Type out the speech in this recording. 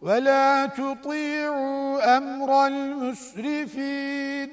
ولا تطيعوا أمر المسرفين